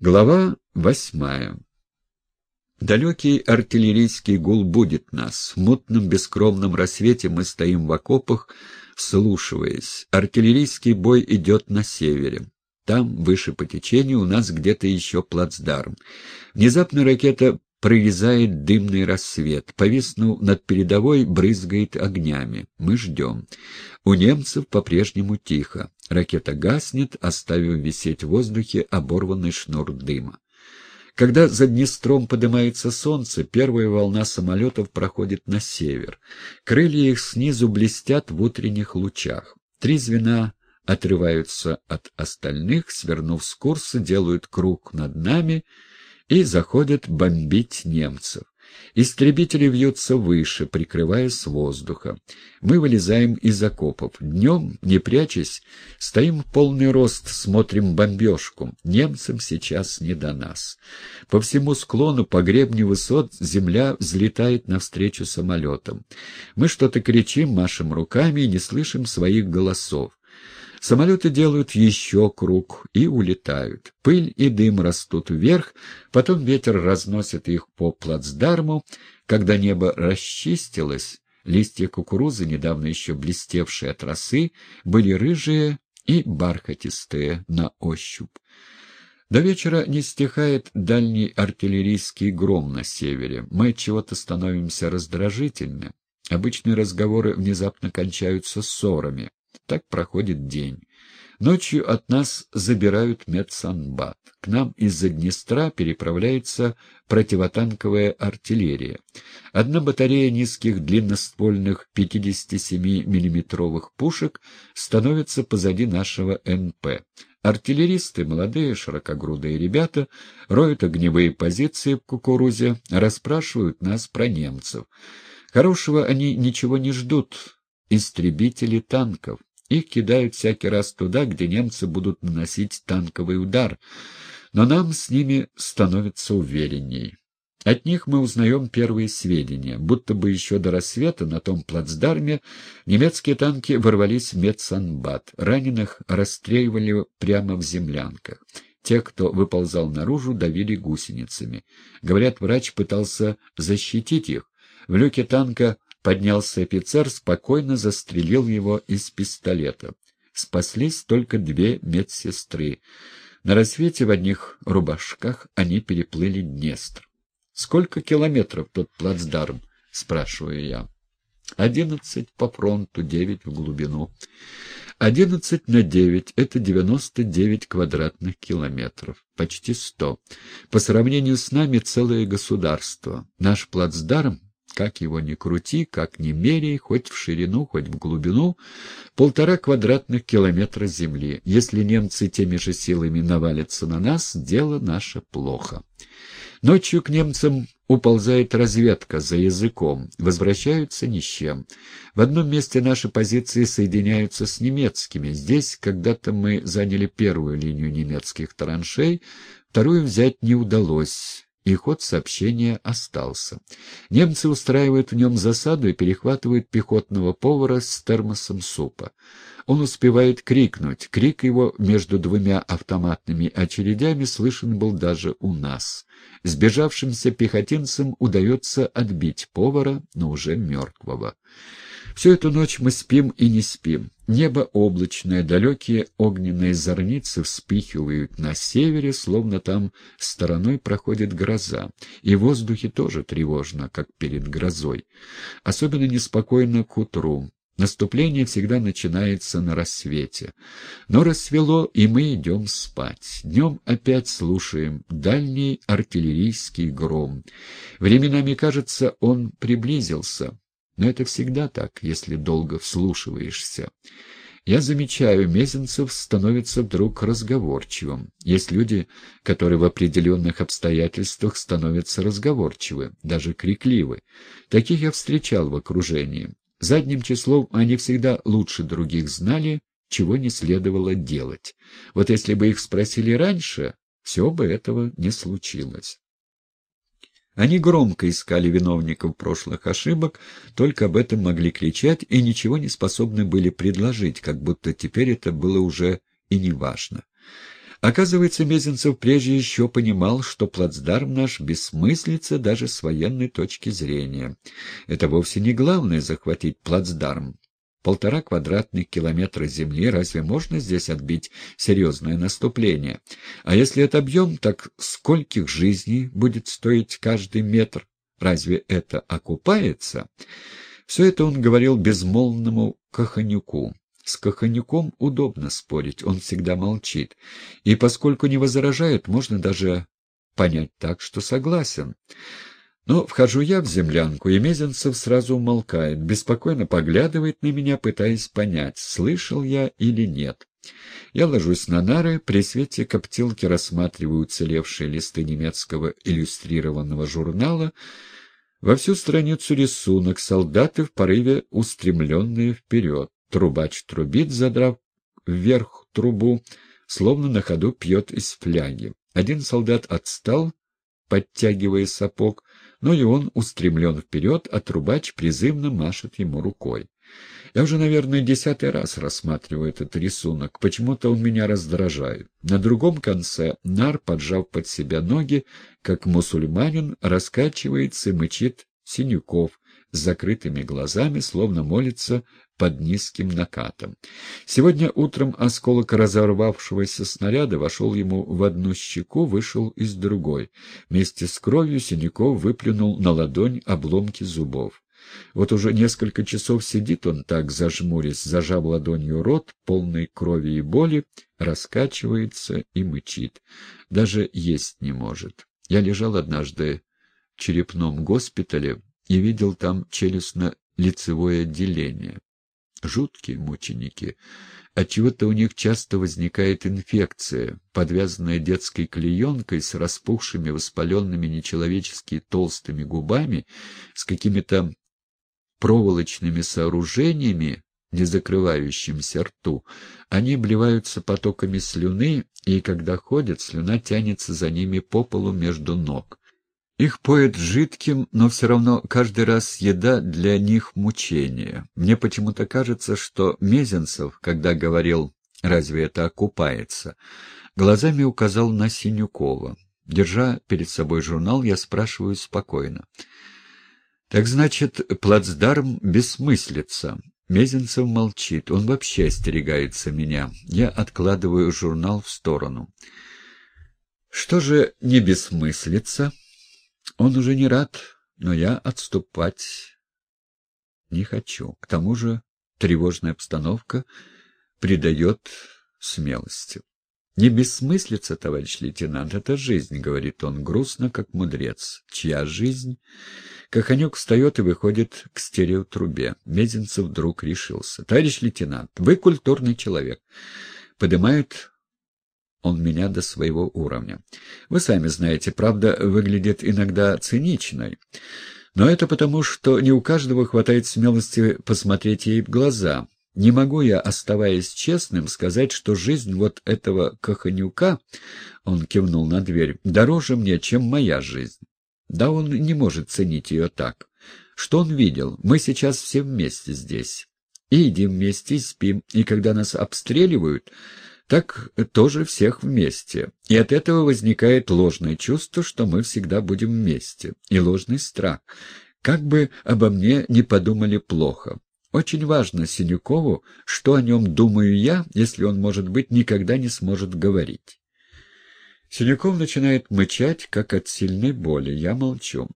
Глава восьмая Далекий артиллерийский гул будет нас. В мутном бескровном рассвете мы стоим в окопах, вслушиваясь. Артиллерийский бой идет на севере. Там, выше по течению, у нас где-то еще плацдарм. Внезапно ракета прорезает дымный рассвет. Повиснув над передовой, брызгает огнями. Мы ждем. У немцев по-прежнему тихо. Ракета гаснет, оставив висеть в воздухе оборванный шнур дыма. Когда за Днестром поднимается солнце, первая волна самолетов проходит на север. Крылья их снизу блестят в утренних лучах. Три звена отрываются от остальных, свернув с курса, делают круг над нами — и заходят бомбить немцев. Истребители вьются выше, прикрывая с воздуха. Мы вылезаем из окопов. Днем, не прячась, стоим в полный рост, смотрим бомбежку. Немцам сейчас не до нас. По всему склону, по гребню высот, земля взлетает навстречу самолетам. Мы что-то кричим, машем руками и не слышим своих голосов. Самолеты делают еще круг и улетают. Пыль и дым растут вверх, потом ветер разносит их по плацдарму. Когда небо расчистилось, листья кукурузы, недавно еще блестевшие от росы, были рыжие и бархатистые на ощупь. До вечера не стихает дальний артиллерийский гром на севере. Мы от чего-то становимся раздражительны. Обычные разговоры внезапно кончаются ссорами. Так проходит день. Ночью от нас забирают медсанбат. К нам из-за Днестра переправляется противотанковая артиллерия. Одна батарея низких длинноствольных 57 миллиметровых пушек становится позади нашего НП. Артиллеристы, молодые широкогрудые ребята, роют огневые позиции в кукурузе, расспрашивают нас про немцев. Хорошего они ничего не ждут. Истребители танков. Их кидают всякий раз туда, где немцы будут наносить танковый удар, но нам с ними становится уверенней. От них мы узнаем первые сведения, будто бы еще до рассвета на том плацдарме немецкие танки ворвались в медсанбат, раненых расстреливали прямо в землянках. Тех, кто выползал наружу, давили гусеницами. Говорят, врач пытался защитить их. В люке танка Поднялся офицер, спокойно застрелил его из пистолета. Спаслись только две медсестры. На рассвете в одних рубашках они переплыли Днестр. «Сколько километров тот плацдарм?» — спрашиваю я. «Одиннадцать по фронту, девять в глубину». «Одиннадцать на девять — это девяносто девять квадратных километров, почти сто. По сравнению с нами целое государство. Наш плацдарм как его ни крути, как ни меряй, хоть в ширину, хоть в глубину, полтора квадратных километра земли. Если немцы теми же силами навалятся на нас, дело наше плохо. Ночью к немцам уползает разведка за языком, возвращаются ни с чем. В одном месте наши позиции соединяются с немецкими. Здесь когда-то мы заняли первую линию немецких траншей, вторую взять не удалось и ход сообщения остался. Немцы устраивают в нем засаду и перехватывают пехотного повара с термосом супа. Он успевает крикнуть. Крик его между двумя автоматными очередями слышен был даже у нас. Сбежавшимся пехотинцам удается отбить повара, но уже мертвого. Всю эту ночь мы спим и не спим. Небо облачное, далекие огненные зорницы вспыхивают на севере, словно там стороной проходит гроза. И в воздухе тоже тревожно, как перед грозой. Особенно неспокойно к утру. Наступление всегда начинается на рассвете. Но рассвело, и мы идем спать. Днем опять слушаем дальний артиллерийский гром. Временами кажется, он приблизился. Но это всегда так, если долго вслушиваешься. Я замечаю, Мезенцев становится вдруг разговорчивым. Есть люди, которые в определенных обстоятельствах становятся разговорчивы, даже крикливы. Таких я встречал в окружении. Задним числом они всегда лучше других знали, чего не следовало делать. Вот если бы их спросили раньше, все бы этого не случилось. Они громко искали виновников прошлых ошибок, только об этом могли кричать и ничего не способны были предложить, как будто теперь это было уже и не важно. Оказывается, Мезенцев прежде еще понимал, что плацдарм наш бессмыслица даже с военной точки зрения. Это вовсе не главное — захватить плацдарм. Полтора квадратных километра земли, разве можно здесь отбить серьезное наступление? А если отобьем, так скольких жизней будет стоить каждый метр? Разве это окупается? Все это он говорил безмолвному Каханюку. С Каханюком удобно спорить, он всегда молчит. И поскольку не возражает, можно даже понять так, что согласен. Но вхожу я в землянку, и Мезенцев сразу умолкает, беспокойно поглядывает на меня, пытаясь понять, слышал я или нет. Я ложусь на нары, при свете коптилки рассматриваю уцелевшие листы немецкого иллюстрированного журнала, во всю страницу рисунок, солдаты в порыве устремленные вперед. Трубач трубит, задрав вверх трубу, словно на ходу пьет из фляги. Один солдат отстал, подтягивая сапог, но и он устремлен вперед, а трубач призывно машет ему рукой. Я уже, наверное, десятый раз рассматриваю этот рисунок. Почему-то он меня раздражает. На другом конце нар, поджав под себя ноги, как мусульманин, раскачивается и мычит Синюков с закрытыми глазами, словно молится под низким накатом. Сегодня утром осколок разорвавшегося снаряда вошел ему в одну щеку, вышел из другой. Вместе с кровью Синяков выплюнул на ладонь обломки зубов. Вот уже несколько часов сидит он так, зажмурясь, зажав ладонью рот, полный крови и боли, раскачивается и мычит. Даже есть не может. Я лежал однажды в черепном госпитале и видел там челюстно-лицевое отделение. Жуткие мученики. Отчего-то у них часто возникает инфекция, подвязанная детской клеенкой с распухшими, воспаленными нечеловечески толстыми губами, с какими-то проволочными сооружениями, не закрывающимся рту. Они обливаются потоками слюны, и когда ходят, слюна тянется за ними по полу между ног. Их поят жидким, но все равно каждый раз еда для них мучение. Мне почему-то кажется, что Мезенцев, когда говорил «разве это окупается?», глазами указал на Синюкова. Держа перед собой журнал, я спрашиваю спокойно. «Так значит, плацдарм бессмыслица?» Мезенцев молчит. Он вообще остерегается меня. Я откладываю журнал в сторону. «Что же не бессмыслица?» Он уже не рад, но я отступать не хочу. К тому же тревожная обстановка придает смелости. «Не бессмыслица, товарищ лейтенант, это жизнь», — говорит он грустно, как мудрец. «Чья жизнь?» Каханек встает и выходит к стереотрубе. Мезенцев вдруг решился. «Товарищ лейтенант, вы культурный человек». Поднимает он меня до своего уровня. Вы сами знаете, правда выглядит иногда циничной. Но это потому, что не у каждого хватает смелости посмотреть ей в глаза. Не могу я, оставаясь честным, сказать, что жизнь вот этого Каханюка, он кивнул на дверь, дороже мне, чем моя жизнь. Да он не может ценить ее так. Что он видел? Мы сейчас все вместе здесь. И едим вместе, и спим, и когда нас обстреливают так тоже всех вместе. И от этого возникает ложное чувство, что мы всегда будем вместе, и ложный страх. Как бы обо мне не подумали плохо. Очень важно Синюкову, что о нем думаю я, если он, может быть, никогда не сможет говорить. Синяков начинает мычать, как от сильной боли. Я молчу.